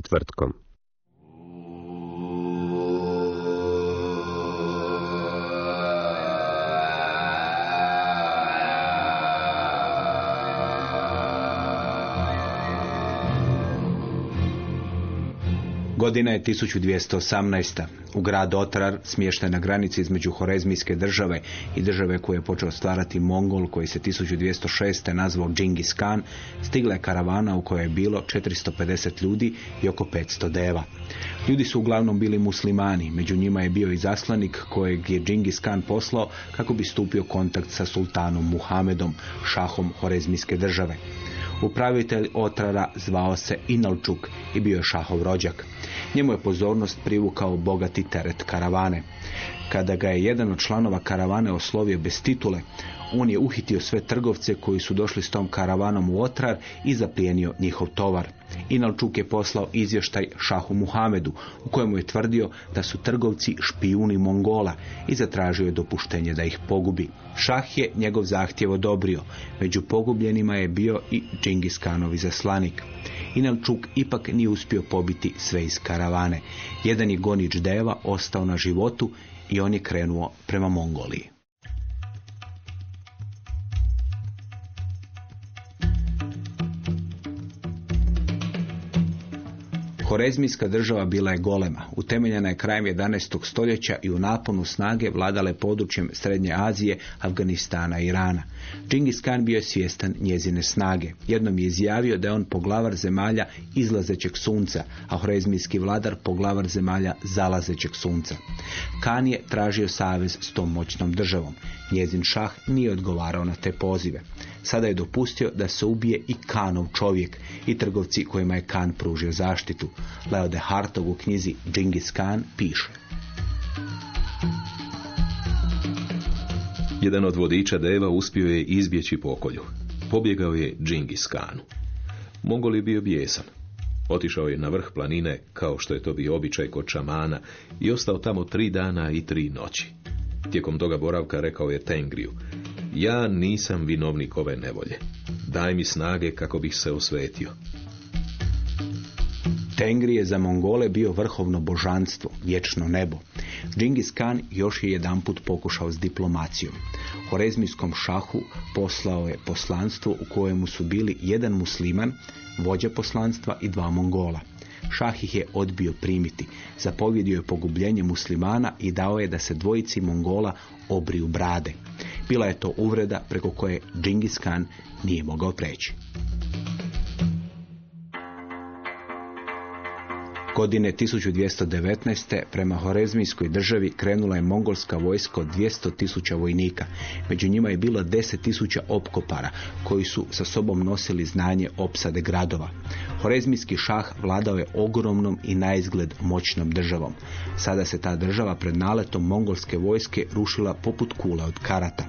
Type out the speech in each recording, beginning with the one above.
Četvrtkom. Godina je 1218. U grad Otrar, smješten na granici između Horezmijske države i države koju je počeo stvarati Mongol, koji se 1206. nazvao Džingis Khan, stigla je karavana u kojoj je bilo 450 ljudi i oko 500 deva. Ljudi su uglavnom bili muslimani, među njima je bio i zaslanik kojeg je Džingis Khan poslao kako bi stupio kontakt sa sultanom Muhamedom, šahom Horezmijske države. Upravitelj Otrara zvao se Inalčuk i bio je šahov rođak. Njemu je pozornost privukao bogati teret karavane. Kada ga je jedan od članova karavane oslovio bez titule, on je uhitio sve trgovce koji su došli s tom karavanom u Otrar i zaplijenio njihov tovar. Inalčuk je poslao izvještaj šahu Muhamedu u kojemu je tvrdio da su trgovci špijuni Mongola i zatražio je dopuštenje da ih pogubi. Šah je njegov zahtjev odobrio. Među pogubljenima je bio i Džingis Khanov izaslanik. Inalčuk ipak nije uspio pobiti sve iz karavane. Jedan je gonič deva ostao na životu i on je krenuo prema Mongoliji. Horezmijska država bila je golema. Utemeljena je krajem 11. stoljeća i u naponu snage vladale područjem Srednje Azije, Afganistana i Irana. Džingis Khan bio je svjestan njezine snage. Jednom je izjavio da je on poglavar zemalja izlazećeg sunca, a horezmijski vladar poglavar zemalja zalazećeg sunca. Khan je tražio savez s tom moćnom državom. Njezin šah nije odgovarao na te pozive. Sada je dopustio da se ubije i Kanov čovjek i trgovci kojima je Kan pružio zaštitu. Leo de Hartog u knjizi Džingis Khan piše. Jedan od vodiča deva uspio je izbjeći pokolju. Pobjegao je Džingis Kanu. Mongol je bio bijesan. Otišao je na vrh planine, kao što je to bio običaj kod šamana, i ostao tamo tri dana i tri noći. Tijekom toga boravka rekao je Tengriju, ja nisam vinovnik ove nevolje. Daj mi snage kako bih se osvetio. Tengri je za Mongole bio vrhovno božanstvo, vječno nebo. Džingis Khan još je jedanput pokušao s diplomacijom. Horezmijskom šahu poslao je poslanstvo u kojemu su bili jedan musliman, vođa poslanstva i dva Mongola. Šah ih je odbio primiti, zapovjedio je pogubljenje muslimana i dao je da se dvojici Mongola obriju brade. Bila je to uvreda preko koje Džingis Khan nije mogao preći. Godine 1219. prema Horezmijskoj državi krenula je mongolska vojska od 200 tisuća vojnika. Među njima je bilo 10 tisuća opkopara koji su sa sobom nosili znanje opsade gradova. Horezmijski šah vladao je ogromnom i naizgled moćnom državom. Sada se ta država pred naletom mongolske vojske rušila poput kula od karata.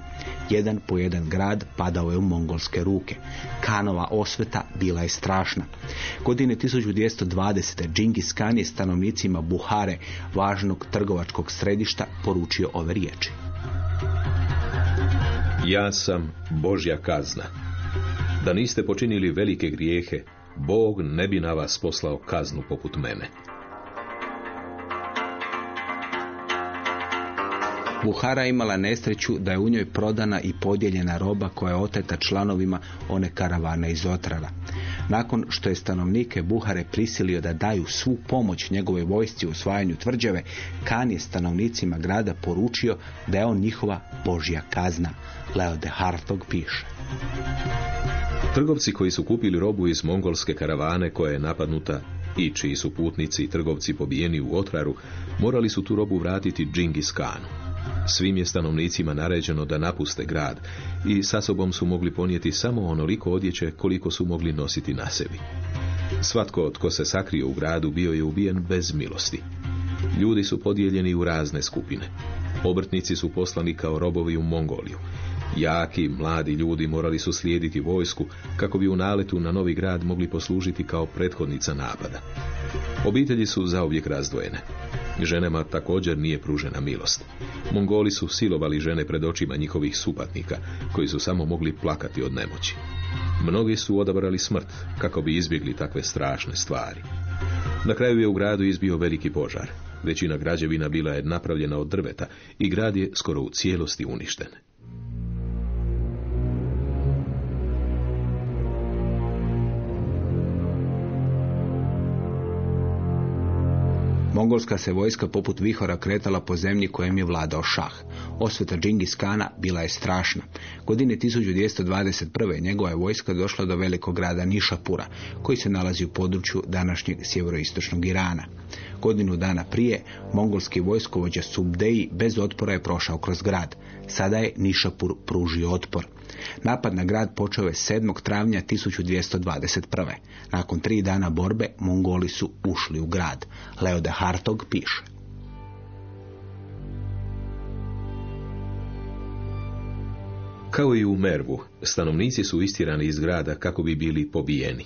Jedan po jedan grad padao je u mongolske ruke. Kanova osveta bila je strašna. Godine 1220. Džingis Khan je stanovnicima Buhare, važnog trgovačkog središta, poručio ove riječi. Ja sam Božja kazna. Da niste počinili velike grijehe, Bog ne bi na vas poslao kaznu poput mene. Buhara imala nesreću da je u njoj prodana i podijeljena roba koja je oteta članovima one karavane iz Otrara. Nakon što je stanovnike Buhare prisilio da daju svu pomoć njegove vojsci u osvajanju tvrđave, Kan je stanovnicima grada poručio da je on njihova božja kazna. Leo de Hartog piše. Trgovci koji su kupili robu iz mongolske karavane koja je napadnuta i čiji su putnici i trgovci pobijeni u otraru, morali su tu robu vratiti Džingis Kanu. Svim je stanovnicima naređeno da napuste grad i sa sobom su mogli ponijeti samo onoliko odjeće koliko su mogli nositi na sebi. Svatko tko se sakrio u gradu bio je ubijen bez milosti. Ljudi su podijeljeni u razne skupine. Obrtnici su poslani kao robovi u Mongoliju. Jaki, mladi ljudi morali su slijediti vojsku kako bi u naletu na novi grad mogli poslužiti kao prethodnica napada. Obitelji su zauvijek razdvojene. Ženama također nije pružena milost. Mongoli su silovali žene pred očima njihovih supatnika, koji su samo mogli plakati od nemoći. Mnogi su odabrali smrt kako bi izbjegli takve strašne stvari. Na kraju je u gradu izbio veliki požar. Većina građevina bila je napravljena od drveta i grad je skoro u cijelosti uništen. Mongolska se vojska poput vihora kretala po zemlji kojem je vladao šah. Osveta Džingis Kana bila je strašna. Godine 1221. njegova je vojska došla do velikog grada Nišapura, koji se nalazi u području današnjeg sjeveroistočnog Irana. Godinu dana prije, mongolski vojskovođa Subdeji bez otpora je prošao kroz grad. Sada je Nišapur pružio otpor. Napad na grad počeo je 7. travnja 1221. Nakon tri dana borbe, Mongoli su ušli u grad. Leo de Hartog piše. Kao i u Mervu, stanovnici su istirani iz grada kako bi bili pobijeni.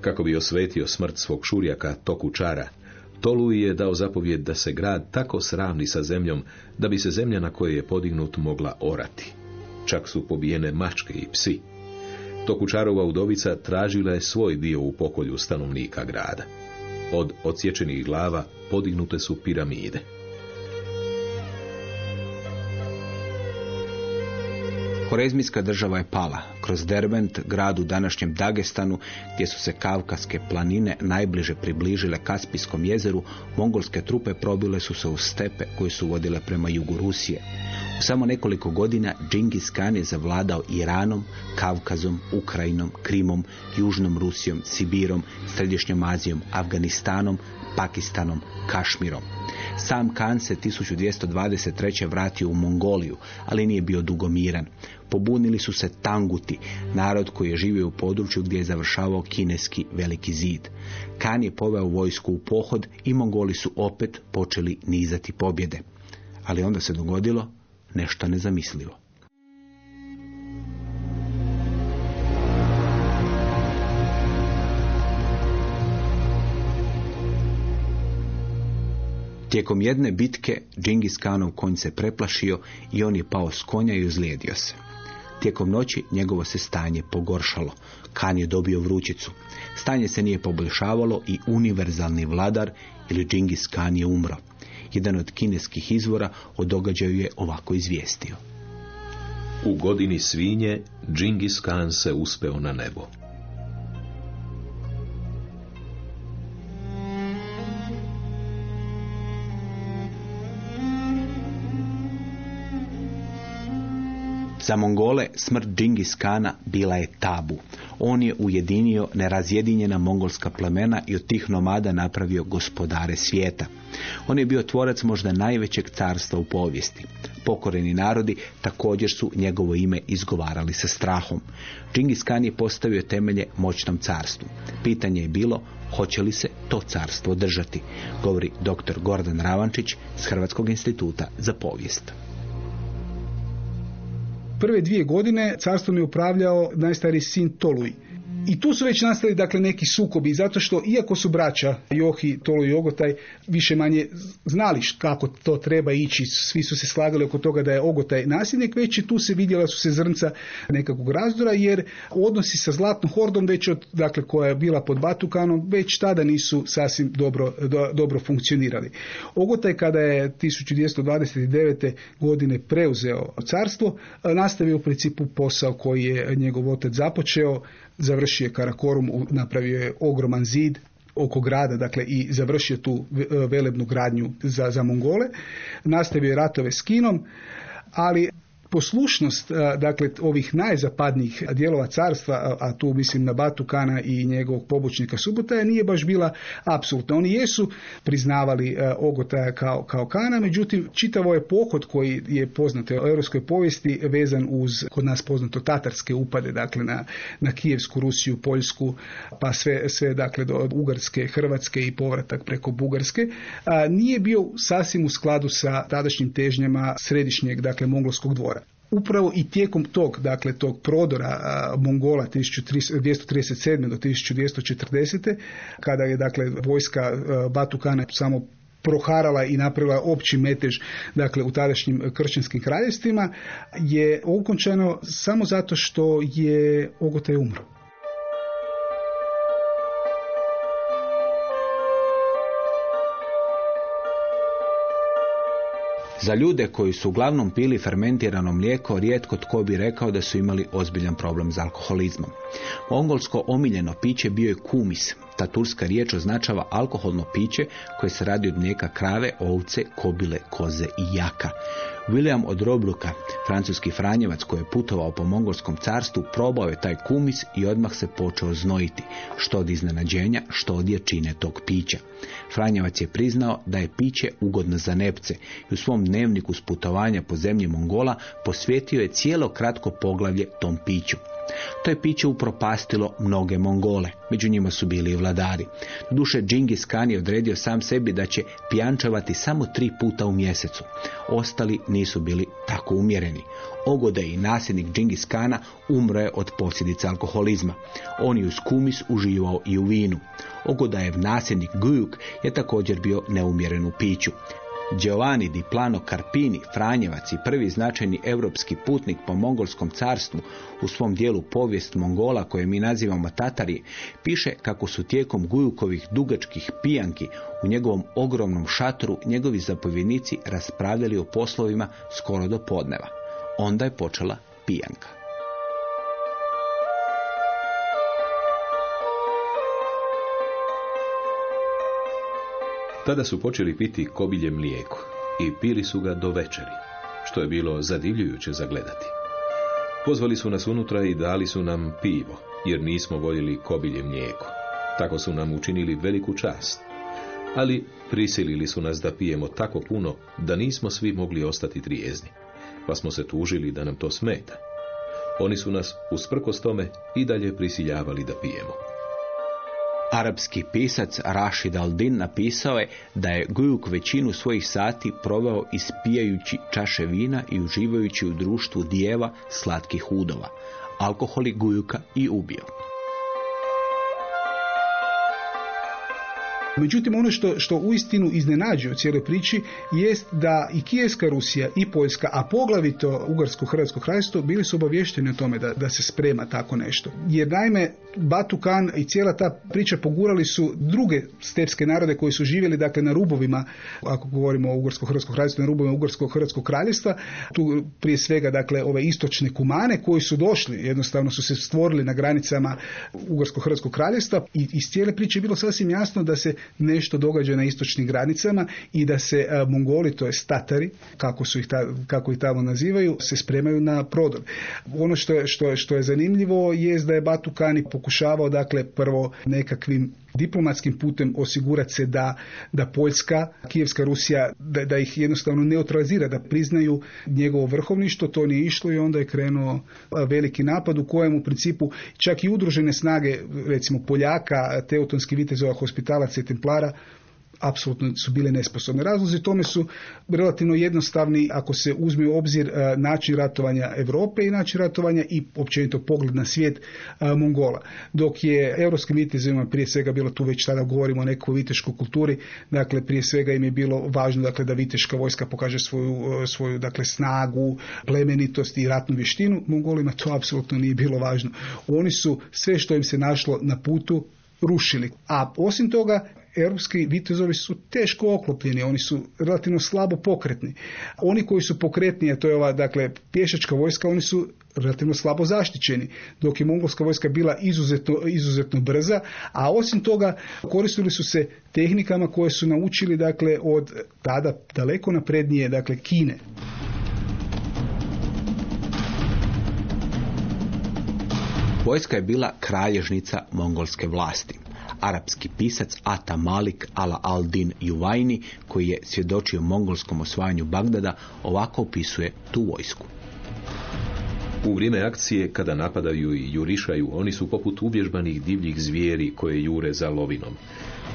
Kako bi osvetio smrt svog šurjaka Tokučara, Tolu je dao zapovjed da se grad tako sravni sa zemljom da bi se zemlja na kojoj je podignut mogla orati. Čak su pobijene mačke i psi. Tokučarova udovica tražila je svoj dio u pokolju stanovnika grada. Od odsječenih glava podignute su piramide. Horezmijska država je pala. Kroz Derbent, grad u današnjem Dagestanu, gdje su se Kavkaske planine najbliže približile Kaspijskom jezeru, mongolske trupe probile su se u stepe koje su vodile prema jugu Rusije. U samo nekoliko godina Džingis Khan je zavladao Iranom, Kavkazom, Ukrajinom, Krimom, Južnom Rusijom, Sibirom, Središnjom Azijom, Afganistanom, Pakistanom, Kašmirom. Sam Khan se 1223. vratio u Mongoliju, ali nije bio dugomiran. Pobunili su se Tanguti, narod koji je živio u području gdje je završavao kineski veliki zid. Khan je poveo vojsku u pohod i Mongoli su opet počeli nizati pobjede. Ali onda se dogodilo nešto nezamislivo. Tijekom jedne bitke Džingis Khanov konj se preplašio i on je pao s konja i uzlijedio se. Tijekom noći njegovo se stanje pogoršalo. Kan je dobio vrućicu. Stanje se nije poboljšavalo i univerzalni vladar ili Džingis Khan je umro. Jedan od kineskih izvora o događaju je ovako izvijestio. U godini svinje Džingis Khan se uspeo na nebo. Za Mongole smrt Džingis Kana bila je tabu. On je ujedinio nerazjedinjena mongolska plemena i od tih nomada napravio gospodare svijeta. On je bio tvorac možda najvećeg carstva u povijesti. Pokoreni narodi također su njegovo ime izgovarali sa strahom. Džingis Khan je postavio temelje moćnom carstvu. Pitanje je bilo hoće li se to carstvo držati, govori dr. Gordan Ravančić s Hrvatskog instituta za povijest. Prve dvije godine carstvom je upravljao najstariji sin Toluj. I tu su već nastali dakle neki sukobi zato što iako su braća Johi, Tolu i Ogotaj više manje znali kako to treba ići, svi su se slagali oko toga da je Ogotaj nasljednik, već i tu se vidjela su se zrnca nekakvog razdora jer odnosi sa Zlatnom hordom već od, dakle koja je bila pod Batukanom, već tada nisu sasvim dobro, do, dobro funkcionirali. Ogotaj kada je 1229. godine preuzeo carstvo, nastavio u principu posao koji je njegov otac započeo, završio je Karakorum, napravio je ogroman zid oko grada, dakle i završio tu ve- velebnu gradnju za, za Mongole. Nastavio je ratove s Kinom, ali poslušnost dakle ovih najzapadnijih dijelova carstva, a, tu mislim na Batu Kana i njegovog pobočnika Subotaja nije baš bila apsolutna. Oni jesu priznavali Ogotaja kao, kao Kana, međutim čitavo je pohod koji je poznat u europskoj povijesti vezan uz kod nas poznato tatarske upade, dakle na, na Kijevsku, Rusiju, Poljsku, pa sve, sve dakle do Ugarske, Hrvatske i povratak preko Bugarske, nije bio sasvim u skladu sa tadašnjim težnjama središnjeg, dakle, mongolskog dvora. Upravo i tijekom tog, dakle, tog prodora Mongola 1237. do 1240. kada je, dakle, vojska Batukana samo proharala i napravila opći metež dakle u tadašnjim kršćanskim kraljevstvima je okončano samo zato što je Ogotaj umro. Za ljude koji su uglavnom pili fermentirano mlijeko, rijetko tko bi rekao da su imali ozbiljan problem s alkoholizmom. Mongolsko omiljeno piće bio je kumis. Ta turska riječ označava alkoholno piće koje se radi od mlijeka krave, ovce, kobile, koze i jaka. William od Robluka, francuski franjevac koji je putovao po mongolskom carstvu, probao je taj kumis i odmah se počeo znojiti, što od iznenađenja, što od jačine tog pića. Franjevac je priznao da je piće ugodno za nepce i u svom dnevniku s putovanja po zemlji Mongola posvetio je cijelo kratko poglavlje tom piću. To je piće upropastilo mnoge Mongole, među njima su bili i vladari. Duše Džingis Khan je odredio sam sebi da će pijančevati samo tri puta u mjesecu. Ostali nisu bili tako umjereni. Ogode i nasljednik Džingis Kana umro je od posljedica alkoholizma. On je uz kumis uživao i u vinu. Ogodajev nasljednik Gujuk je također bio neumjeren u piću. Giovanni di Plano Carpini, Franjevac i prvi značajni europski putnik po mongolskom carstvu u svom dijelu povijest Mongola koje mi nazivamo Tatari, piše kako su tijekom Gujukovih dugačkih pijanki u njegovom ogromnom šatoru njegovi zapovjednici raspravljali o poslovima skoro do podneva. Onda je počela pijanka. Tada su počeli piti kobilje mlijeko i pili su ga do večeri, što je bilo zadivljujuće za gledati. Pozvali su nas unutra i dali su nam pivo, jer nismo voljeli kobilje mlijeko. Tako su nam učinili veliku čast. Ali prisilili su nas da pijemo tako puno da nismo svi mogli ostati trijezni, pa smo se tužili da nam to smeta. Oni su nas, usprkos tome, i dalje prisiljavali da pijemo. Arapski pisac Rashid al-Din napisao je da je Gujuk većinu svojih sati proveo ispijajući čaše vina i uživajući u društvu dijeva slatkih udova. Alkohol je Gujuka i ubio. Međutim, ono što, što uistinu iznenađuje u cijeloj priči jest da i Kijevska Rusija i Poljska, a poglavito Ugarsko-Hrvatsko kraljevstvo, bili su obavješteni o tome da, da se sprema tako nešto. Jer naime, Batu Khan i cijela ta priča pogurali su druge stepske narode koji su živjeli dakle na rubovima, ako govorimo o Ugarsko-Hrvatsko kraljevstvu, na rubovima Ugarsko-Hrvatskog kraljevstva, tu prije svega dakle ove istočne kumane koji su došli, jednostavno su se stvorili na granicama Ugarsko-Hrvatskog kraljevstva i iz cijele priče je bilo sasvim jasno da se nešto događa na istočnim granicama i da se a, Mongoli, to je Tatari, kako, su ih ta, kako ih tamo nazivaju, se spremaju na prodor. Ono što je, što je, što je zanimljivo je da je Batu Kani pokušavao dakle prvo nekakvim diplomatskim putem osigurati se da, da Poljska, Kijevska Rusija, da, da ih jednostavno neutralizira, da priznaju njegovo vrhovništvo, to nije išlo i onda je krenuo veliki napad u kojem u principu čak i udružene snage, recimo Poljaka, Teutonski vitezova, hospitalaca i templara, apsolutno su bile nesposobne. Razlozi tome su relativno jednostavni ako se uzme u obzir e, način ratovanja Europe i način ratovanja i općenito pogled na svijet e, Mongola. Dok je europskim vitezima prije svega bilo tu već tada govorimo o nekoj viteškoj kulturi, dakle prije svega im je bilo važno dakle da viteška vojska pokaže svoju, e, svoju dakle snagu, plemenitost i ratnu vještinu, Mongolima to apsolutno nije bilo važno. Oni su sve što im se našlo na putu rušili. A osim toga, europski vitezovi su teško oklopljeni, oni su relativno slabo pokretni. Oni koji su pokretni, a to je ova dakle pješačka vojska, oni su relativno slabo zaštićeni, dok je mongolska vojska bila izuzetno, izuzetno brza, a osim toga koristili su se tehnikama koje su naučili dakle od tada daleko naprednije dakle Kine. Vojska je bila kralježnica mongolske vlasti. Arapski pisac Ata Malik ala al-Din Juvajni, koji je svjedočio mongolskom osvajanju Bagdada, ovako opisuje tu vojsku. U vrijeme akcije, kada napadaju i jurišaju, oni su poput uvježbanih divljih zvijeri koje jure za lovinom.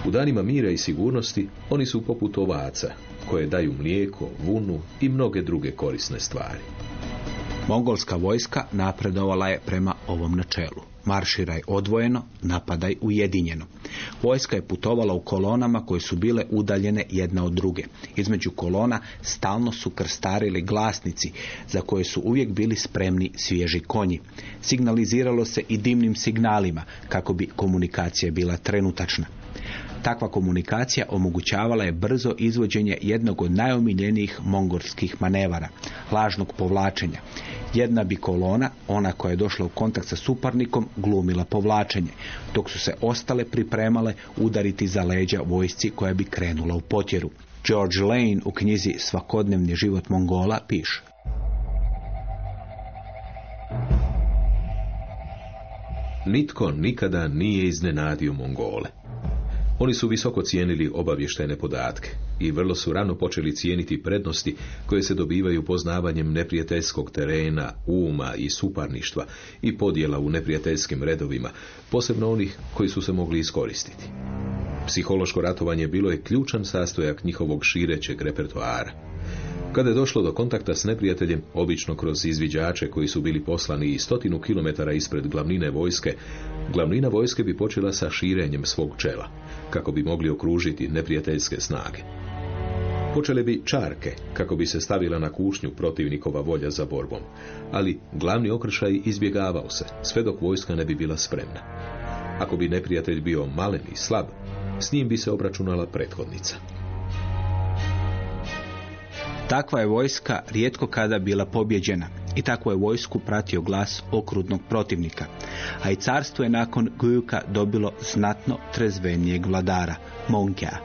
U danima mira i sigurnosti, oni su poput ovaca, koje daju mlijeko, vunu i mnoge druge korisne stvari. Mongolska vojska napredovala je prema ovom načelu. Marširaj odvojeno, napadaj ujedinjeno. Vojska je putovala u kolonama koje su bile udaljene jedna od druge. Između kolona stalno su krstarili glasnici za koje su uvijek bili spremni svježi konji. Signaliziralo se i dimnim signalima kako bi komunikacija bila trenutačna. Takva komunikacija omogućavala je brzo izvođenje jednog od najomiljenijih mongolskih manevara, lažnog povlačenja. Jedna bi kolona, ona koja je došla u kontakt sa suparnikom, glumila povlačenje, dok su se ostale pripremale udariti za leđa vojsci koja bi krenula u potjeru. George Lane u knjizi Svakodnevni život Mongola piše. Nitko nikada nije iznenadio Mongole. Oni su visoko cijenili obavještajne podatke i vrlo su rano počeli cijeniti prednosti koje se dobivaju poznavanjem neprijateljskog terena, uma i suparništva i podjela u neprijateljskim redovima, posebno onih koji su se mogli iskoristiti. Psihološko ratovanje bilo je ključan sastojak njihovog širećeg repertoara. Kada je došlo do kontakta s neprijateljem, obično kroz izviđače koji su bili poslani i stotinu kilometara ispred glavnine vojske, glavnina vojske bi počela sa širenjem svog čela, kako bi mogli okružiti neprijateljske snage. Počele bi čarke, kako bi se stavila na kušnju protivnikova volja za borbom, ali glavni okršaj izbjegavao se, sve dok vojska ne bi bila spremna. Ako bi neprijatelj bio malen i slab, s njim bi se obračunala prethodnica. Takva je vojska rijetko kada bila pobjeđena i takvu je vojsku pratio glas okrutnog protivnika. A i carstvo je nakon Gujuka dobilo znatno trezvenijeg vladara, Monkea.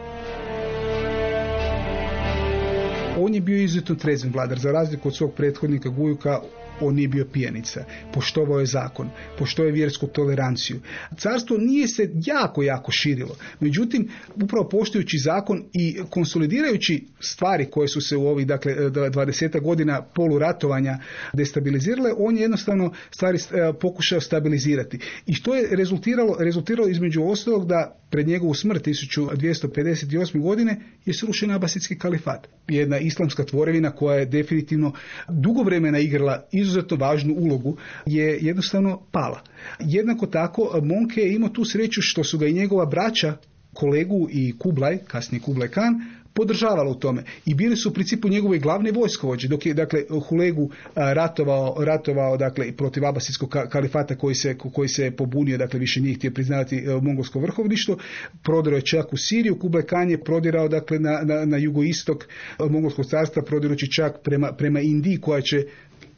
On je bio izuzetno trezven vladar, za razliku od svog prethodnika Gujuka, on nije bio pijanica, poštovao je zakon, poštovao je vjersku toleranciju. Carstvo nije se jako, jako širilo. Međutim, upravo poštujući zakon i konsolidirajući stvari koje su se u ovih dakle, 20 godina poluratovanja destabilizirale, on je jednostavno stvari e, pokušao stabilizirati. I što je rezultiralo, rezultiralo između ostalog da pred njegovu smrt 1258. godine je srušen Abasidski kalifat. Jedna islamska tvorevina koja je definitivno dugo vremena igrala izuzetno važnu ulogu je jednostavno pala. Jednako tako Monke je imao tu sreću što su ga i njegova braća kolegu i Kublaj, kasnije Kublaj Khan, podržavalo u tome. I bili su u principu njegove glavne vojskovođe dok je dakle Hulegu ratovao, ratovao dakle protiv abasijskog kalifata koji se, koji se pobunio dakle više nije htio priznavati e, mongolsko vrhovništvo. Prodirao je čak u Siriju. Kublai Khan je prodirao dakle na, na, na jugoistok mongolskog carstva prodirući čak prema, prema Indiji koja će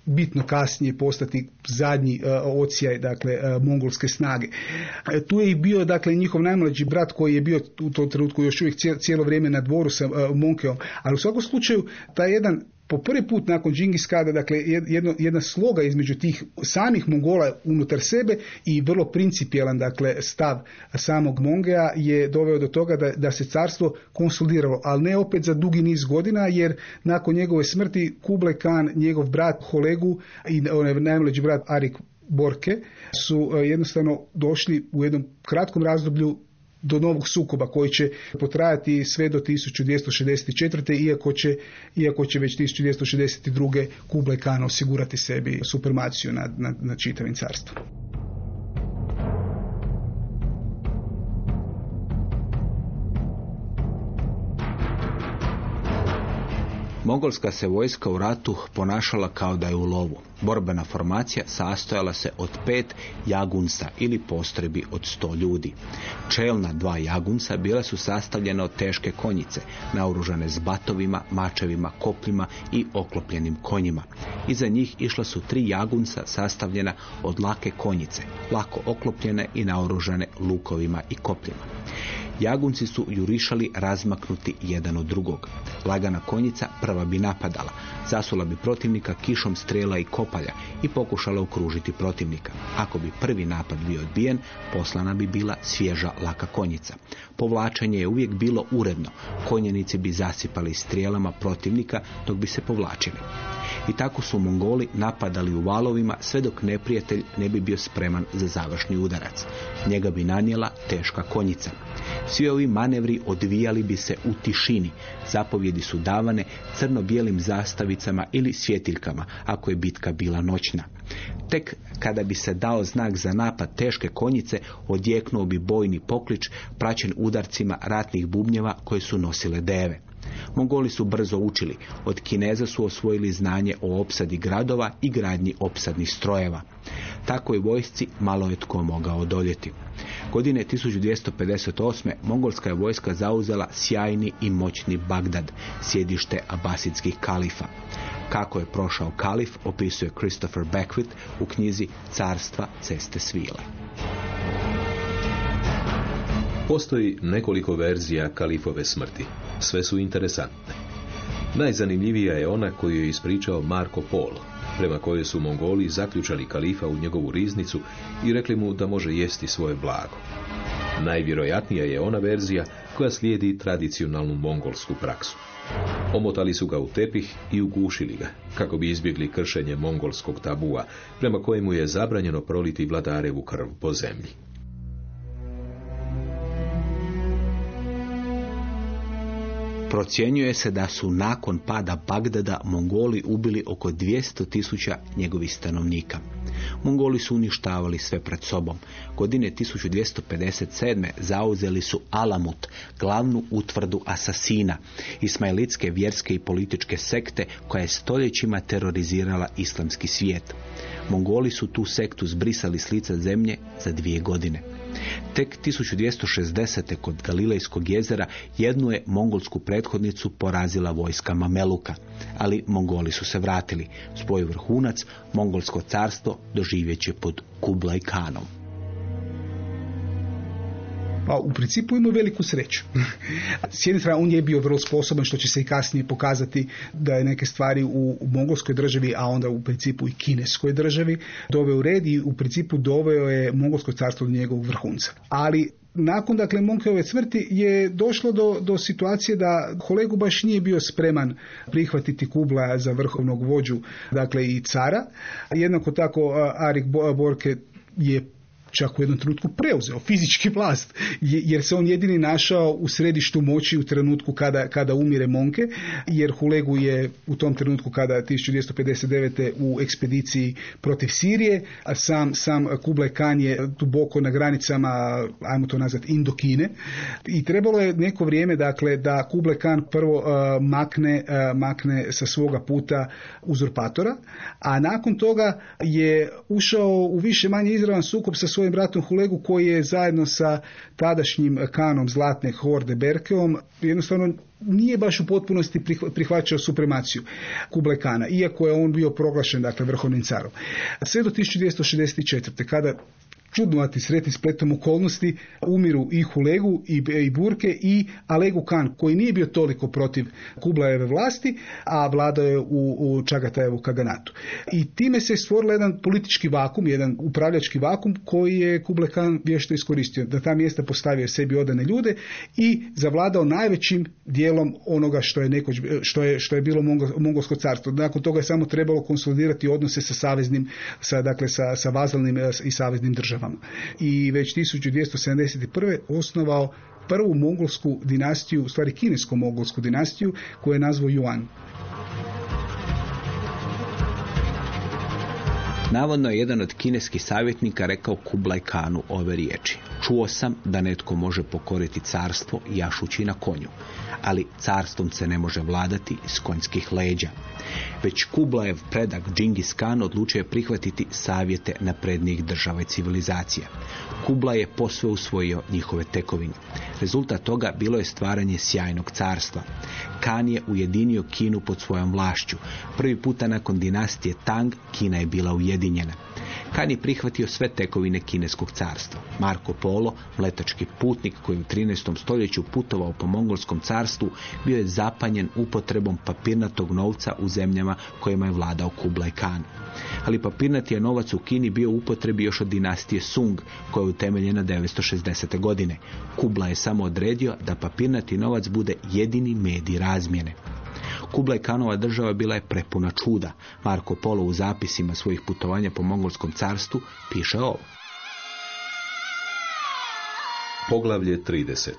bitno kasnije postati zadnji uh, ocijaj dakle uh, mongolske snage. Uh, tu je i bio dakle njihov najmlađi brat koji je bio u tom trenutku još uvijek cijelo vrijeme na dvoru sa Monkeom, ali u svakom slučaju taj jedan po prvi put nakon Džingis Kada, dakle jedno, jedna sloga između tih samih Mongola unutar sebe i vrlo principijelan dakle stav samog Mongea je doveo do toga da, da se carstvo konsolidiralo, ali ne opet za dugi niz godina jer nakon njegove smrti Kublai Khan, njegov brat Holegu i najmlađi brat Arik Borke su jednostavno došli u jednom kratkom razdoblju do novog sukoba koji će potrajati sve do 1264. iako će, iako će već 1262. Kublai Khan osigurati sebi supremaciju nad, nad, nad čitavim carstvom. Mongolska se vojska u ratu ponašala kao da je u lovu. Borbena formacija sastojala se od pet jagunsa ili postrebi od sto ljudi. Čelna dva jagunsa bila su sastavljena od teške konjice, naoružane s batovima, mačevima, kopljima i oklopljenim konjima. Iza njih išla su tri jagunsa sastavljena od lake konjice, lako oklopljene i naoružane lukovima i kopljima. Jagunci su jurišali razmaknuti jedan od drugog. Lagana konjica prva bi napadala, zasula bi protivnika kišom strela i kopalja i pokušala okružiti protivnika. Ako bi prvi napad bio odbijen, poslana bi bila svježa laka konjica. Povlačenje je uvijek bilo uredno. Konjenici bi zasipali strijelama protivnika dok bi se povlačili. I tako su Mongoli napadali u valovima sve dok neprijatelj ne bi bio spreman za završni udarac. Njega bi nanijela teška konjica. Svi ovi manevri odvijali bi se u tišini. Zapovjedi su davane crno-bijelim zastavicama ili svjetiljkama, ako je bitka bila noćna. Tek kada bi se dao znak za napad teške konjice, odjeknuo bi bojni poklič praćen udarcima ratnih bubnjeva koje su nosile deve. Mongoli su brzo učili. Od Kineza su osvojili znanje o opsadi gradova i gradnji opsadnih strojeva. Takoj vojsci malo je tko mogao odoljeti. Godine 1258. mongolska je vojska zauzela sjajni i moćni Bagdad, sjedište abasidskih kalifa. Kako je prošao kalif, opisuje Christopher Beckwith u knjizi Carstva ceste svile. Postoji nekoliko verzija kalifove smrti. Sve su interesantne. Najzanimljivija je ona koju je ispričao Marko Polo, prema kojoj su Mongoli zaključali kalifa u njegovu riznicu i rekli mu da može jesti svoje blago. Najvjerojatnija je ona verzija koja slijedi tradicionalnu mongolsku praksu. Omotali su ga u tepih i ugušili ga, kako bi izbjegli kršenje mongolskog tabua, prema kojemu je zabranjeno proliti vladarevu krv po zemlji. Procjenjuje se da su nakon pada Bagdada Mongoli ubili oko 200 tisuća njegovih stanovnika. Mongoli su uništavali sve pred sobom. Godine 1257. zauzeli su Alamut, glavnu utvrdu asasina, ismailitske vjerske i političke sekte koja je stoljećima terorizirala islamski svijet. Mongoli su tu sektu zbrisali s lica zemlje za dvije godine. Tek 1260. kod Galilejskog jezera jednu je mongolsku prethodnicu porazila vojska Mameluka, ali Mongoli su se vratili. Svoj vrhunac, mongolsko carstvo doživjet će pod Kublai Kanom. Pa u principu imao veliku sreću. S jedne strane on je bio vrlo sposoban što će se i kasnije pokazati da je neke stvari u mongolskoj državi, a onda u principu i kineskoj državi doveo u red i u principu doveo je mongolsko carstvo do njegovog vrhunca. Ali nakon dakle Monkeove smrti je došlo do, do situacije da kolegu baš nije bio spreman prihvatiti Kubla za vrhovnog vođu dakle i cara. Jednako tako Arik Borke je čak u jednom trenutku preuzeo fizički vlast, jer se on jedini našao u središtu moći u trenutku kada, kada umire Monke, jer Hulegu je u tom trenutku kada 1259. u ekspediciji protiv Sirije, a sam, sam Kublai Khan je duboko na granicama, ajmo to nazvati, Indokine i trebalo je neko vrijeme dakle da Kublai Khan prvo uh, makne, uh, makne sa svoga puta uzurpatora, a nakon toga je ušao u više manje izravan sukob sa svojim bratom Hulegu koji je zajedno sa tadašnjim kanom Zlatne horde Berkeom jednostavno nije baš u potpunosti prihvaćao supremaciju Kublai Kana, iako je on bio proglašen dakle vrhovnim carom. Sve do 1264. kada čudnovati sretni spletom okolnosti umiru i Hulegu i, Burke i Alegu Kan koji nije bio toliko protiv Kublajeve vlasti, a vladao je u, u Čagatajevu kaganatu. I time se stvorila jedan politički vakum, jedan upravljački vakum koji je Kublai Khan vješto iskoristio. Da ta mjesta postavio sebi odane ljude i zavladao najvećim dijelom onoga što je, nekoć, što je, što je bilo mongolsko carstvo. Nakon toga je samo trebalo konsolidirati odnose sa saveznim, sa, dakle, sa, sa vazalnim i saveznim državama i već 1271. osnovao prvu mongolsku dinastiju, u stvari kinesko-mongolsku dinastiju koju je nazvao Yuan. Navodno je jedan od kineskih savjetnika rekao Kublai Kanu ove riječi. Čuo sam da netko može pokoriti carstvo jašući na konju, ali carstvom se ne može vladati iz konjskih leđa. Već Kublajev predak Džingis Khan odlučio je prihvatiti savjete naprednijih država i civilizacija. Kubla je posve usvojio njihove tekovine. Rezultat toga bilo je stvaranje sjajnog carstva. Khan je ujedinio Kinu pod svojom vlašću. Prvi puta nakon dinastije Tang Kina je bila ujedinjena. Kan je prihvatio sve tekovine kineskog carstva. Marko Polo, mletački putnik koji u 13. stoljeću putovao po mongolskom carstvu, bio je zapanjen upotrebom papirnatog novca u zemljama kojima je vladao Kublai Khan. Ali papirnati je novac u Kini bio u upotrebi još od dinastije Sung, koja je utemeljena 960. godine. Kubla je samo odredio da papirnati novac bude jedini medij razmjene. Kublai Kanova država bila je prepuna čuda. Marko Polo u zapisima svojih putovanja po mongolskom carstvu piše ovo. Poglavlje 30.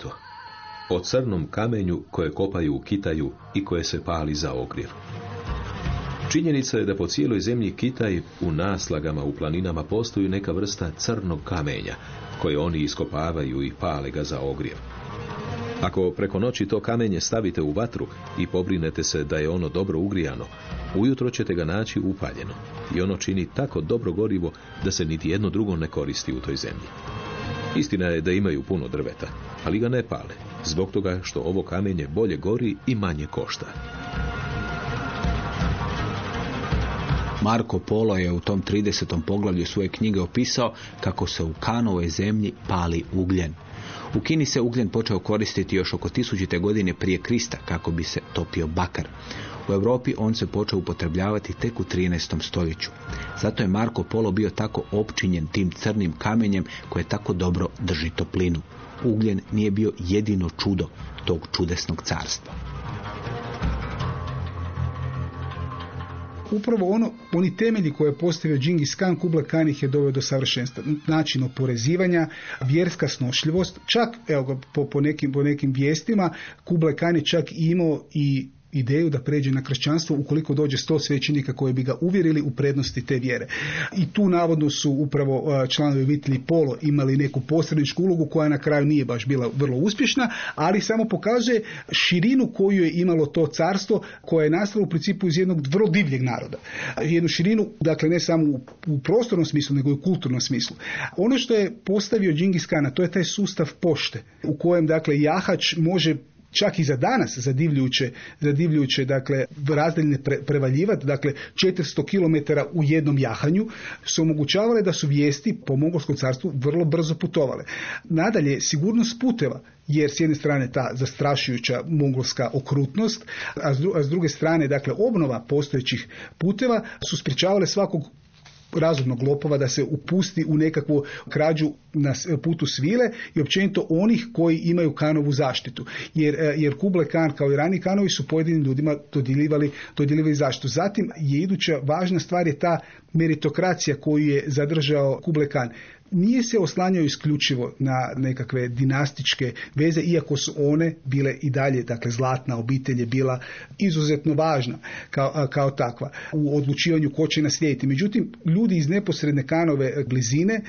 O crnom kamenju koje kopaju u Kitaju i koje se pali za ogrjev. Činjenica je da po cijeloj zemlji Kitaj u naslagama u planinama postoji neka vrsta crnog kamenja koje oni iskopavaju i pale ga za ogrjev. Ako preko noći to kamenje stavite u vatru i pobrinete se da je ono dobro ugrijano, ujutro ćete ga naći upaljeno i ono čini tako dobro gorivo da se niti jedno drugo ne koristi u toj zemlji. Istina je da imaju puno drveta, ali ga ne pale, zbog toga što ovo kamenje bolje gori i manje košta. Marko Polo je u tom 30. poglavlju svoje knjige opisao kako se u Kanovoj zemlji pali ugljen. U Kini se ugljen počeo koristiti još oko tisućite godine prije Krista kako bi se topio bakar. U Europi on se počeo upotrebljavati tek u 13. stoljeću. Zato je Marko Polo bio tako opčinjen tim crnim kamenjem koje tako dobro drži toplinu. Ugljen nije bio jedino čudo tog čudesnog carstva. Upravo ono, oni temelji koje je postavio Džingis Khan, Kubla Khan ih je doveo do savršenstva. Način oporezivanja, vjerska snošljivost, čak evo, po, po, nekim, po nekim vijestima, Kubla Khan je čak imao i ideju da pređe na kršćanstvo ukoliko dođe sto svećenika koji bi ga uvjerili u prednosti te vjere. I tu navodno su upravo članovi obitelji Polo imali neku posredničku ulogu koja na kraju nije baš bila vrlo uspješna, ali samo pokazuje širinu koju je imalo to carstvo koje je nastalo u principu iz jednog vrlo divljeg naroda. Jednu širinu, dakle ne samo u prostornom smislu, nego i u kulturnom smislu. Ono što je postavio Džingis Kana, to je taj sustav pošte u kojem dakle jahač može čak i za danas zadivljujuće, zadivljujuće dakle, razdaljne pre, prevaljivati, dakle 400 km u jednom jahanju, su omogućavale da su vijesti po Mongolskom carstvu vrlo brzo putovale. Nadalje, sigurnost puteva, jer s jedne strane ta zastrašujuća mongolska okrutnost, a s, a s druge strane, dakle, obnova postojećih puteva su sprječavale svakog razumnog lopova da se upusti u nekakvu krađu na putu svile i općenito onih koji imaju kanovu zaštitu. Jer, jer Kuble Kan kao i rani kanovi su pojedinim ljudima dodjeljivali, dodjeljivali zaštitu. Zatim je iduća važna stvar je ta meritokracija koju je zadržao Kuble Kan nije se oslanjao isključivo na nekakve dinastičke veze, iako su one bile i dalje, dakle zlatna obitelj je bila izuzetno važna kao, kao takva u odlučivanju ko će naslijediti. Međutim, ljudi iz neposredne kanove blizine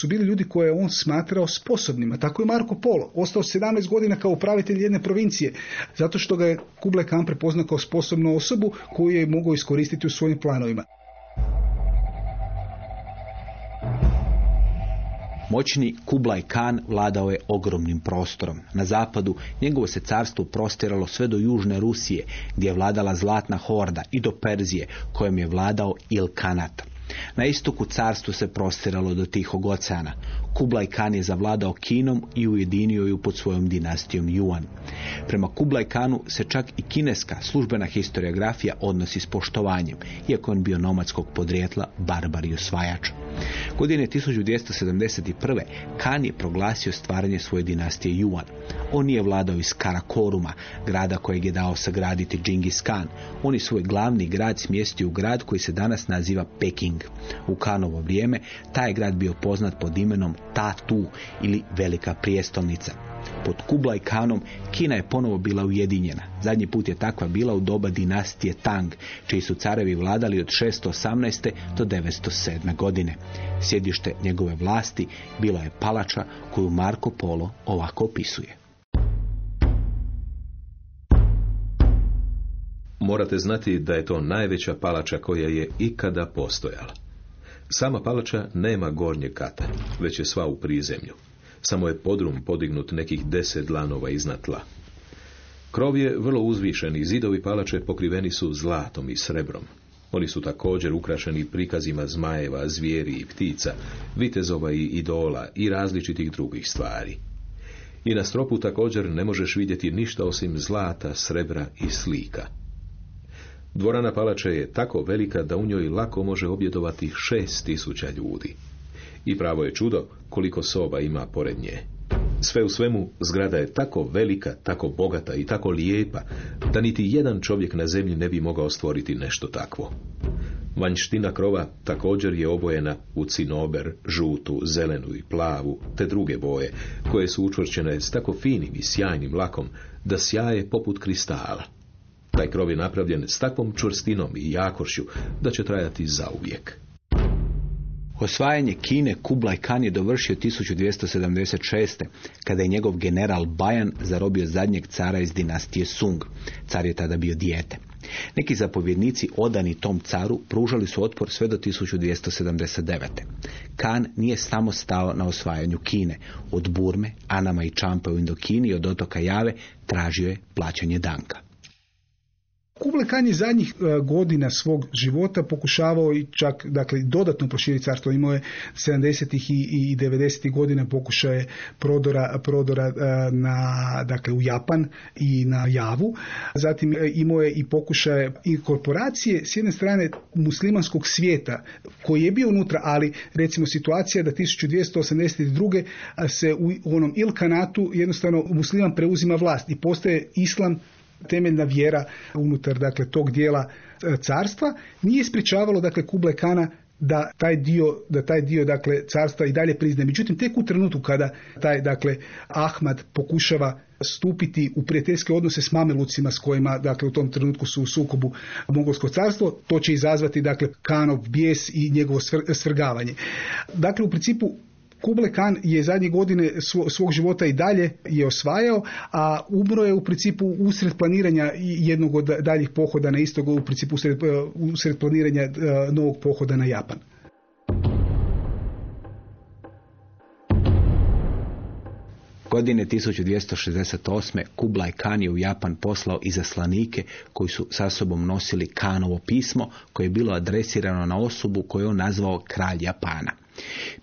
su bili ljudi koje je on smatrao sposobnima. Tako je Marko Polo, ostao 17 godina kao upravitelj jedne provincije, zato što ga je Kublai Khan prepoznao kao sposobnu osobu koju je mogao iskoristiti u svojim planovima. Moćni Kublai Khan vladao je ogromnim prostorom. Na zapadu njegovo se carstvo prostiralo sve do južne Rusije, gdje je vladala Zlatna horda i do Perzije, kojem je vladao Ilkanat. Na istoku carstvo se prostiralo do Tihog oceana. Kublai Khan je zavladao Kinom i ujedinio ju pod svojom dinastijom Yuan. Prema Kublai Khanu se čak i kineska službena historiografija odnosi s poštovanjem, iako on bio nomadskog podrijetla, barbar i osvajač. Godine 1271. Khan je proglasio stvaranje svoje dinastije Yuan. On nije vladao iz Karakoruma, grada kojeg je dao sagraditi Džingis Khan. On je svoj glavni grad smjestio u grad koji se danas naziva Peking. U Kanovo vrijeme taj grad bio poznat pod imenom Tatu ili Velika prijestolnica. Pod Kublai Khanom Kina je ponovo bila ujedinjena. Zadnji put je takva bila u doba dinastije Tang, čiji su carevi vladali od 618. do 907. godine. Sjedište njegove vlasti bila je palača koju Marko Polo ovako opisuje. Morate znati da je to najveća palača koja je ikada postojala. Sama palača nema gornje kata, već je sva u prizemlju. Samo je podrum podignut nekih deset dlanova iznad tla. Krov je vrlo uzvišen i zidovi palače pokriveni su zlatom i srebrom. Oni su također ukrašeni prikazima zmajeva, zvijeri i ptica, vitezova i idola i različitih drugih stvari. I na stropu također ne možeš vidjeti ništa osim zlata, srebra i slika. Dvorana palače je tako velika da u njoj lako može objedovati šest tisuća ljudi. I pravo je čudo koliko soba ima pored nje. Sve u svemu, zgrada je tako velika, tako bogata i tako lijepa, da niti jedan čovjek na zemlji ne bi mogao stvoriti nešto takvo. Vanjština krova također je obojena u cinober, žutu, zelenu i plavu, te druge boje, koje su učvrćene s tako finim i sjajnim lakom, da sjaje poput kristala. Taj krov je napravljen s takvom čvrstinom i jakošću da će trajati zauvijek. Osvajanje Kine Kublai Khan je dovršio 1276. kada je njegov general Bajan zarobio zadnjeg cara iz dinastije Sung. Car je tada bio dijete. Neki zapovjednici odani tom caru pružali su otpor sve do 1279. Khan nije samo stao na osvajanju Kine. Od Burme, Anama i Čampa u Indokini i od otoka Jave tražio je plaćanje danka. Kublai Khan je zadnjih e, godina svog života pokušavao i čak dakle, dodatno proširiti carstvo. Imao je 70. i, i 90. godina pokušaje prodora, prodora e, na, dakle, u Japan i na Javu. Zatim e, imao je i pokušaje inkorporacije s jedne strane muslimanskog svijeta koji je bio unutra, ali recimo situacija da 1282. se u onom Ilkanatu jednostavno musliman preuzima vlast i postaje islam temeljna vjera unutar dakle tog dijela e, carstva nije sprječavalo dakle Kuble Kana da taj dio, da taj dio dakle carstva i dalje priznaje. Međutim, tek u trenutku kada taj dakle Ahmad pokušava stupiti u prijateljske odnose s mamelucima s kojima dakle u tom trenutku su u sukobu Mongolsko carstvo, to će izazvati dakle Kanov bijes i njegovo svrgavanje. Dakle, u principu Kuble Khan je zadnje godine svog života i dalje je osvajao, a umro je u principu usred planiranja jednog od daljih pohoda na istog, u principu usred, e, usred planiranja e, novog pohoda na Japan. Godine 1268. Kublai Khan je u Japan poslao izaslanike koji su sa sobom nosili Kanovo pismo koje je bilo adresirano na osobu koju on nazvao kralj Japana.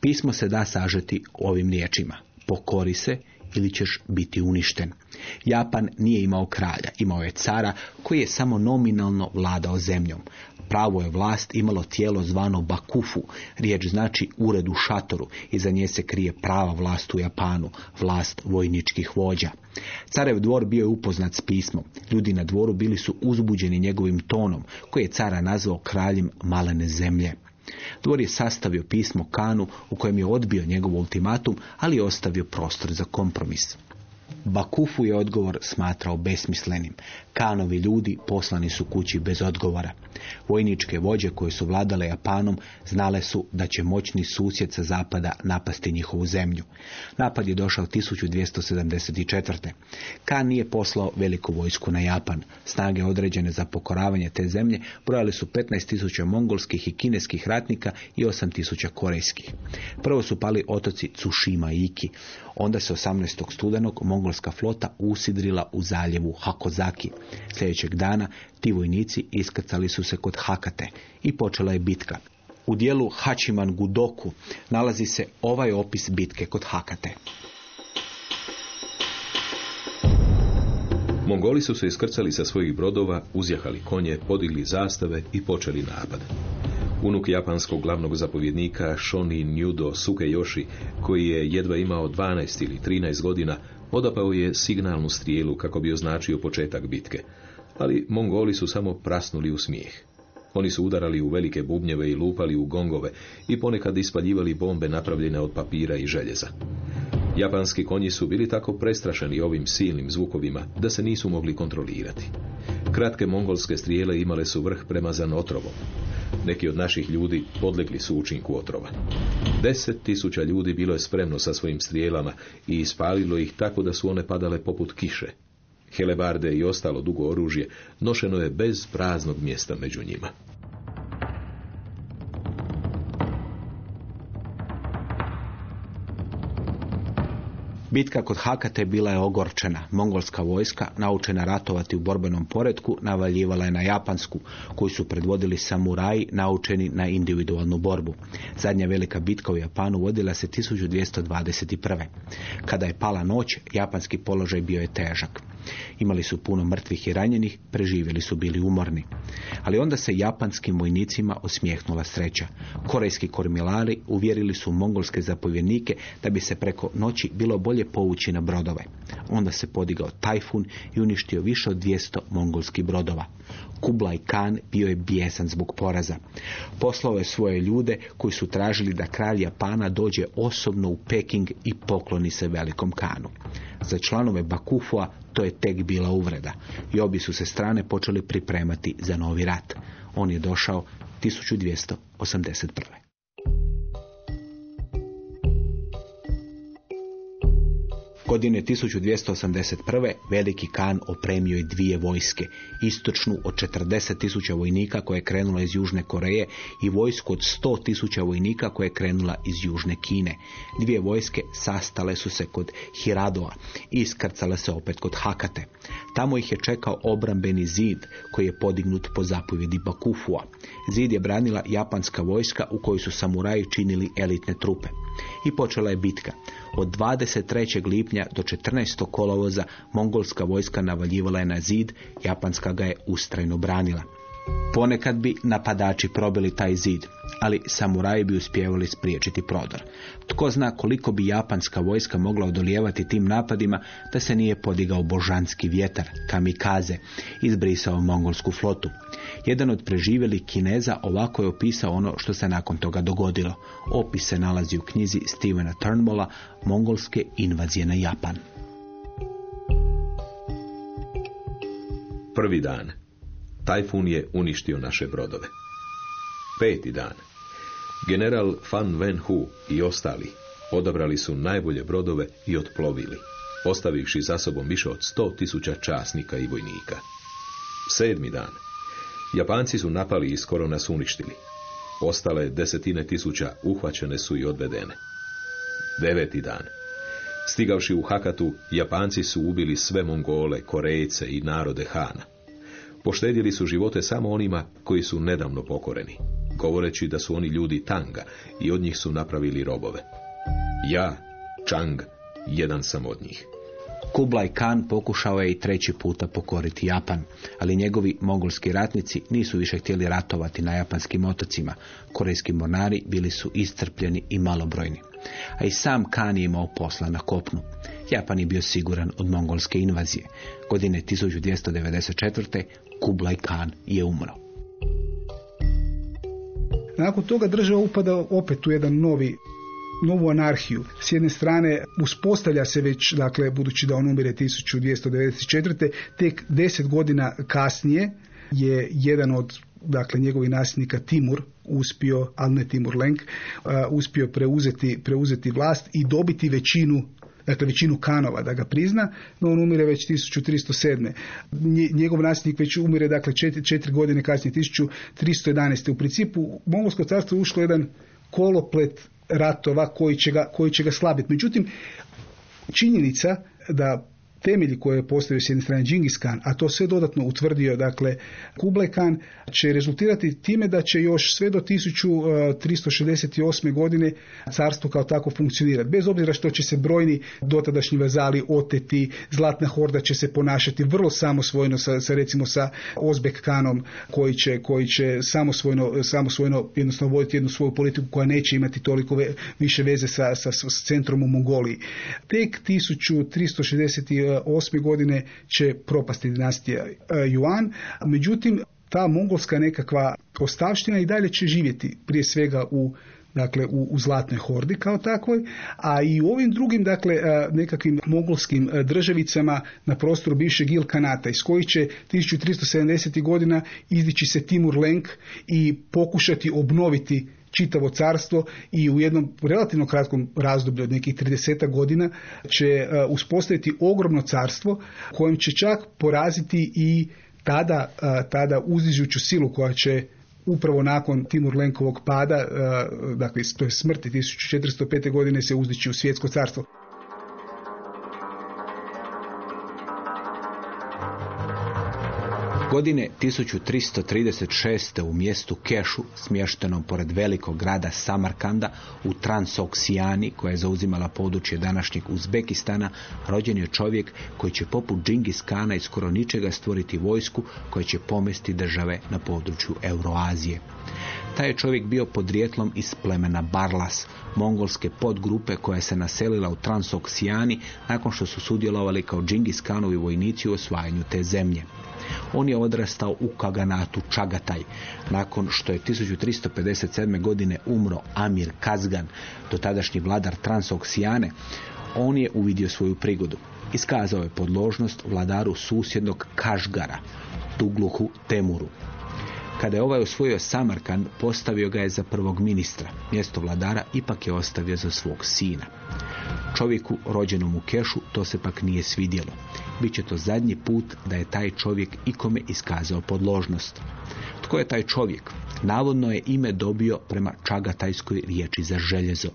Pismo se da sažeti ovim riječima. Pokori se ili ćeš biti uništen. Japan nije imao kralja, imao je cara koji je samo nominalno vladao zemljom. Pravo je vlast imalo tijelo zvano Bakufu, riječ znači ured u šatoru, iza nje se krije prava vlast u Japanu, vlast vojničkih vođa. Carev dvor bio je upoznat s pismom. Ljudi na dvoru bili su uzbuđeni njegovim tonom, koji je cara nazvao kraljem malene zemlje. Dvor je sastavio pismo Kanu u kojem je odbio njegov ultimatum, ali je ostavio prostor za kompromis. Bakufu je odgovor smatrao besmislenim. Kanovi ljudi poslani su kući bez odgovora. Vojničke vođe koje su vladale Japanom znale su da će moćni susjed sa zapada napasti njihovu zemlju. Napad je došao 1274. Kan nije poslao veliku vojsku na Japan. Snage određene za pokoravanje te zemlje brojali su 15.000 mongolskih i kineskih ratnika i 8.000 korejskih. Prvo su pali otoci Tsushima i Iki. Onda se 18. studenog mongolska flota usidrila u zaljevu Hakozaki. Sljedećeg dana ti vojnici iskrcali su se kod Hakate i počela je bitka. U dijelu Hachiman Gudoku nalazi se ovaj opis bitke kod Hakate. Mongoli su se iskrcali sa svojih brodova, uzjahali konje, podigli zastave i počeli napad. Unuk japanskog glavnog zapovjednika Shoni Nyudo Sukeyoshi, koji je jedva imao 12 ili 13 godina, odapao je signalnu strijelu kako bi označio početak bitke. Ali Mongoli su samo prasnuli u smijeh. Oni su udarali u velike bubnjeve i lupali u gongove i ponekad ispaljivali bombe napravljene od papira i željeza. Japanski konji su bili tako prestrašeni ovim silnim zvukovima da se nisu mogli kontrolirati. Kratke mongolske strijele imale su vrh premazan otrovom. Neki od naših ljudi podlegli su učinku otrova. Deset tisuća ljudi bilo je spremno sa svojim strijelama i ispalilo ih tako da su one padale poput kiše. Helebarde i ostalo dugo oružje nošeno je bez praznog mjesta među njima. Bitka kod Hakate bila je ogorčena. Mongolska vojska, naučena ratovati u borbenom poredku, navaljivala je na japansku, koju su predvodili samuraji, naučeni na individualnu borbu. Zadnja velika bitka u Japanu vodila se 1221. Kada je pala noć, japanski položaj bio je težak. Imali su puno mrtvih i ranjenih, preživjeli su bili umorni. Ali onda se japanskim vojnicima osmijehnula sreća. Korejski kormilari uvjerili su mongolske zapovjednike da bi se preko noći bilo bolje povući na brodove. Onda se podigao tajfun i uništio više od 200 mongolskih brodova. Kublai Khan bio je bijesan zbog poraza. Poslao je svoje ljude koji su tražili da kralj Japana dođe osobno u Peking i pokloni se velikom Kanu. Za članove Bakufua to je tek bila uvreda i obi su se strane počeli pripremati za novi rat. On je došao 1281. Godine 1281. veliki kan opremio je dvije vojske, istočnu od 40 tisuća vojnika koja je krenula iz Južne Koreje i vojsku od 100 tisuća vojnika koja je krenula iz Južne Kine. Dvije vojske sastale su se kod Hiradoa i iskrcale se opet kod Hakate. Tamo ih je čekao obrambeni zid koji je podignut po zapovjedi Bakufua. Zid je branila japanska vojska u kojoj su samuraji činili elitne trupe. I počela je bitka. Od 23. lipnja do 14. kolovoza mongolska vojska navaljivala je na zid, japanska ga je ustrajno branila. Ponekad bi napadači probili taj zid, ali samuraji bi uspjevali spriječiti prodor. Tko zna koliko bi japanska vojska mogla odolijevati tim napadima da se nije podigao božanski vjetar, kamikaze, izbrisao mongolsku flotu. Jedan od preživjelih kineza ovako je opisao ono što se nakon toga dogodilo. Opis se nalazi u knjizi Stevena Turnbulla Mongolske invazije na Japan. Prvi dan. Tajfun je uništio naše brodove. Peti dan. General Fan Wen Hu i ostali odabrali su najbolje brodove i otplovili, ostavivši za sobom više od sto tisuća časnika i vojnika. Sedmi dan. Japanci su napali i skoro nas uništili. Ostale desetine tisuća uhvaćene su i odvedene. Deveti dan. Stigavši u Hakatu, Japanci su ubili sve Mongole, Korejce i narode Hana. Poštedjeli su živote samo onima koji su nedavno pokoreni, govoreći da su oni ljudi Tanga i od njih su napravili robove. Ja, Chang, jedan sam od njih. Kublai Khan pokušao je i treći puta pokoriti Japan, ali njegovi mongolski ratnici nisu više htjeli ratovati na japanskim otocima. Korejski mornari bili su iscrpljeni i malobrojni. A i sam Khan je imao posla na kopnu. Japan je bio siguran od mongolske invazije. Godine 1294. Kublai Khan je umro. Nakon toga država upada opet u jedan novi novu anarhiju. S jedne strane uspostavlja se već, dakle, budući da on umire 1294. tek deset godina kasnije je jedan od dakle njegovih nasljednika Timur uspio, ali ne Timur Lenk, uh, uspio preuzeti, preuzeti vlast i dobiti većinu dakle većinu kanova da ga prizna, no on umire već 1307. Njegov nasljednik već umire dakle četiri, četiri godine kasnije, 1311. U principu Mongolsko carstvo ušlo jedan koloplet ratova koji će ga, koji će ga slabiti. Međutim, činjenica da temelji koje je postavio s jedne strane Džingis Khan, a to sve dodatno utvrdio, dakle, Kublai Khan, će rezultirati time da će još sve do 1368. godine carstvo kao tako funkcionirati. Bez obzira što će se brojni dotadašnji vazali oteti, Zlatna horda će se ponašati vrlo samosvojno sa, sa recimo sa Ozbek Khanom koji će, koji će samosvojno, samosvojno jednostavno voditi jednu svoju politiku koja neće imati toliko više veze sa, sa, s centrom u Mongoliji. Tek 1360 osme godine će propasti dinastija Yuan. Međutim, ta mongolska nekakva ostavština i dalje će živjeti prije svega u dakle u, u zlatnoj hordi kao takvoj, a i u ovim drugim dakle nekakvim mogolskim državicama na prostoru bivšeg Ilkanata iz kojih će 1370. godina izdići se Timur Lenk i pokušati obnoviti čitavo carstvo i u jednom relativno kratkom razdoblju od nekih 30 godina će uspostaviti ogromno carstvo kojem će čak poraziti i tada, tada uzdižuću silu koja će upravo nakon Timur Lenkovog pada, dakle to je smrti 1405. godine se uzdići u svjetsko carstvo. Godine 1336. u mjestu Kešu, smještenom pored velikog grada Samarkanda u Transoksijani, koja je zauzimala područje današnjeg Uzbekistana, rođen je čovjek koji će poput Džingis Kana i skoro ničega stvoriti vojsku koja će pomesti države na području Euroazije. Taj je čovjek bio podrijetlom iz plemena Barlas, mongolske podgrupe koja se naselila u Transoksijani nakon što su sudjelovali kao Džingis Kanovi vojnici u osvajanju te zemlje. On je odrastao u Kaganatu Čagataj. Nakon što je 1357. godine umro Amir Kazgan, dotadašnji vladar Transoksijane, on je uvidio svoju prigodu. Iskazao je podložnost vladaru susjednog Kažgara, Tugluhu Temuru. Kada je ovaj osvojio Samarkan, postavio ga je za prvog ministra. Mjesto vladara ipak je ostavio za svog sina. Čovjeku rođenom u Kešu to se pak nije svidjelo. Biće to zadnji put da je taj čovjek ikome iskazao podložnost. Tko je taj čovjek? Navodno je ime dobio prema čagatajskoj riječi za željezo.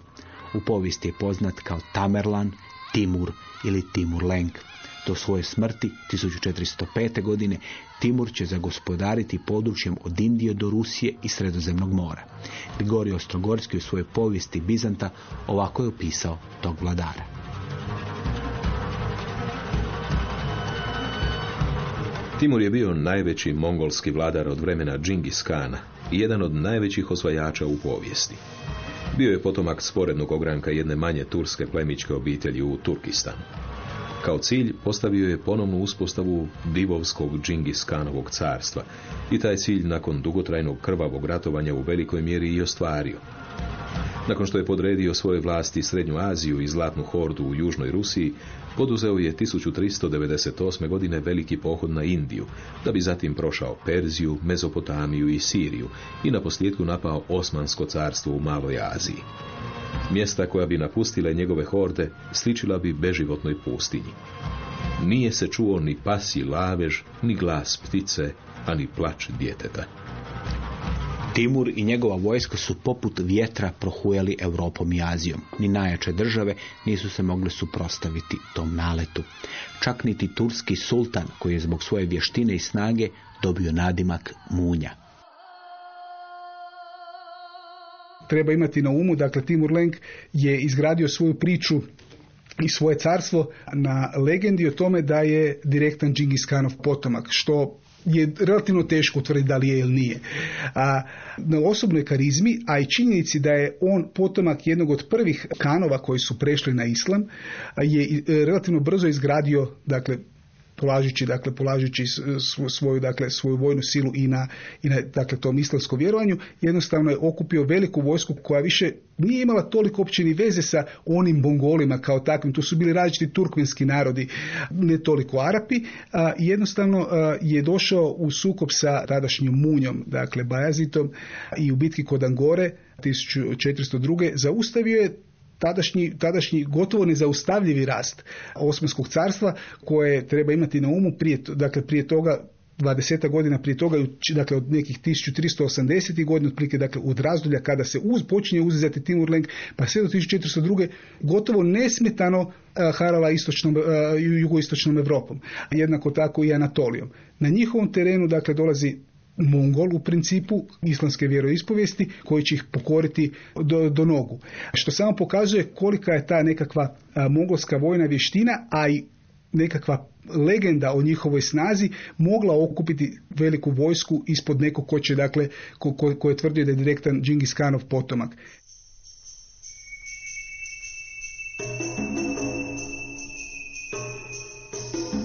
U povijesti je poznat kao Tamerlan, Timur ili Timur Lenk. Do svoje smrti 1405. godine Timur će zagospodariti područjem od Indije do Rusije i Sredozemnog mora. Grigorij Ostrogorski u svojoj povijesti Bizanta ovako je opisao tog vladara. Timur je bio najveći mongolski vladar od vremena Džingis Kana i jedan od najvećih osvajača u povijesti. Bio je potomak sporednog ogranka jedne manje turske plemičke obitelji u Turkistanu. Kao cilj postavio je ponovnu uspostavu divovskog Džingis Kanovog carstva i taj cilj nakon dugotrajnog krvavog ratovanja u velikoj mjeri i ostvario. Nakon što je podredio svoje vlasti Srednju Aziju i Zlatnu hordu u Južnoj Rusiji, poduzeo je 1398. godine veliki pohod na Indiju, da bi zatim prošao Perziju, Mezopotamiju i Siriju i na posljedku napao Osmansko carstvo u Maloj Aziji. Mjesta koja bi napustile njegove horde sličila bi beživotnoj pustinji. Nije se čuo ni pasi lavež, ni glas ptice, ani plač djeteta. Timur i njegova vojska su poput vjetra prohujali Europom i Azijom. Ni najjače države nisu se mogle suprostaviti tom naletu. Čak niti turski sultan, koji je zbog svoje vještine i snage dobio nadimak Munja. Treba imati na umu, dakle Timur Lenk je izgradio svoju priču i svoje carstvo na legendi o tome da je direktan Džingis Kanov potomak, što je relativno teško utvrditi da li je ili nije. A, na osobnoj karizmi, a i činjenici da je on potomak jednog od prvih kanova koji su prešli na islam, je relativno brzo izgradio dakle, polažući dakle polažući svoju dakle svoju vojnu silu i na i na dakle tom islamskom vjerovanju jednostavno je okupio veliku vojsku koja više nije imala toliko opće ni veze sa onim Mongolima kao takvim tu su bili različiti turkmenski narodi ne toliko Arapi a, jednostavno je došao u sukob sa tadašnjim Munjom dakle Bajazitom i u bitki kod Angore 1402. zaustavio je tadašnji, tadašnji gotovo nezaustavljivi rast Osmanskog carstva koje treba imati na umu prije, dakle prije toga 20 godina prije toga, dakle od nekih 1380. godina, otprilike dakle od razdoblja kada se uz, počinje uzizati Timur Lenk, pa sve do 1402. gotovo nesmetano uh, harala istočnom, uh, jugoistočnom Evropom. Jednako tako i Anatolijom. Na njihovom terenu dakle dolazi Mongol u principu islamske vjeroispovijesti koji će ih pokoriti do, do nogu. Što samo pokazuje kolika je ta nekakva mongolska vojna vještina, a i nekakva legenda o njihovoj snazi mogla okupiti veliku vojsku ispod nekog ko će, dakle, ko, ko, ko je tvrdio da je direktan Džingis Kanov potomak.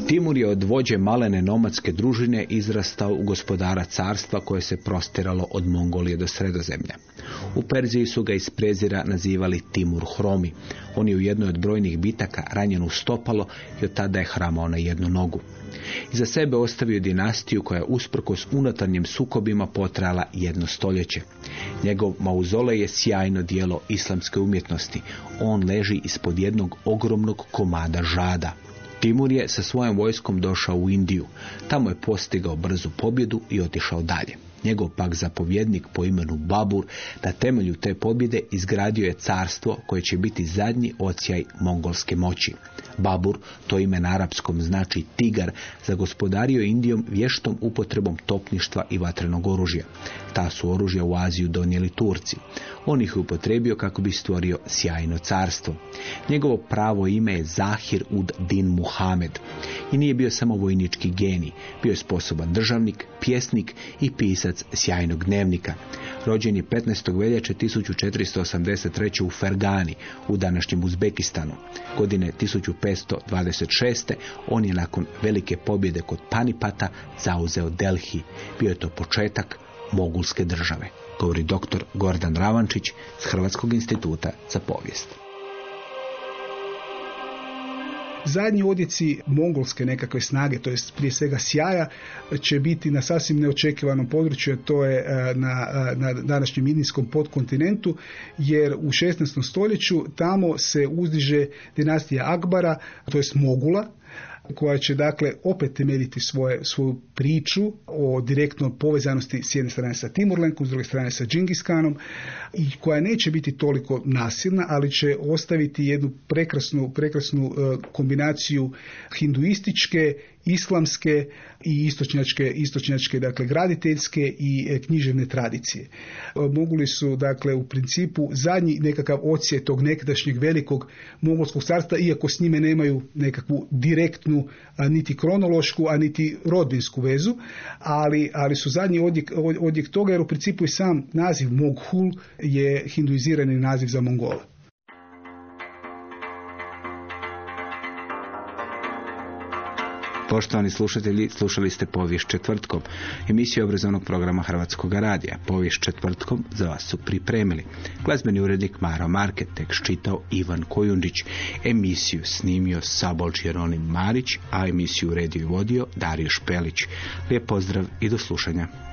Timur je od vođe malene nomadske družine izrastao u gospodara carstva koje se prostiralo od Mongolije do Sredozemlja. U Perziji su ga iz prezira nazivali Timur Hromi. On je u jednoj od brojnih bitaka ranjen u stopalo i od tada je hramao na jednu nogu. Iza sebe ostavio dinastiju koja je usprkos unutarnjim sukobima potrala jedno stoljeće. Njegov mauzole je sjajno dijelo islamske umjetnosti. On leži ispod jednog ogromnog komada žada. Timur je sa svojom vojskom došao u Indiju. Tamo je postigao brzu pobjedu i otišao dalje. Njegov pak zapovjednik po imenu Babur na temelju te pobjede izgradio je carstvo koje će biti zadnji ocijaj mongolske moći. Babur, to ime na arapskom znači tigar, zagospodario Indijom vještom upotrebom topništva i vatrenog oružja. Ta su oružja u Aziju donijeli Turci. On ih je upotrebio kako bi stvorio sjajno carstvo. Njegovo pravo ime je Zahir ud Din Muhamed. I nije bio samo vojnički genij. Bio je sposoban državnik, pjesnik i pisac sjajnog dnevnika. Rođen je 15. veljače 1483. u Fergani, u današnjem Uzbekistanu. Godine 1526. on je nakon velike pobjede kod Panipata zauzeo Delhi. Bio je to početak mogulske države, govori dr. Gordan Ravančić s Hrvatskog instituta za povijest. Zadnji odjeci mongolske nekakve snage, to jest prije svega sjaja, će biti na sasvim neočekivanom području, to je e, na, e, na današnjem indijskom podkontinentu, jer u 16. stoljeću tamo se uzdiže dinastija Akbara, to jest Mogula, koja će dakle opet temeljiti svoje, svoju priču o direktnoj povezanosti s jedne strane sa Timurlenkom, s druge strane sa Džingiskanom i koja neće biti toliko nasilna, ali će ostaviti jednu prekrasnu, prekrasnu e, kombinaciju hinduističke islamske i istočnjačke, istočnjačke dakle graditeljske i e, književne tradicije. E, moguli su dakle u principu zadnji nekakav ocijej tog nekadašnjeg velikog mogolskog carstva, iako s njime nemaju nekakvu direktnu niti kronološku, a niti rodbinsku vezu, ali, ali su zadnji odjek, odjek toga jer u principu i sam naziv Moghul je hinduizirani naziv za Mongola. Poštovani slušatelji, slušali ste povijest četvrtkom, emisiju obrazovnog programa Hrvatskog radija. Povijest četvrtkom za vas su pripremili. Glazbeni urednik Maro Market, tekst čitao Ivan Kojundić, emisiju snimio Sabol Jeronim Marić, a emisiju redio i vodio Dario Špelić. Lijep pozdrav i do slušanja.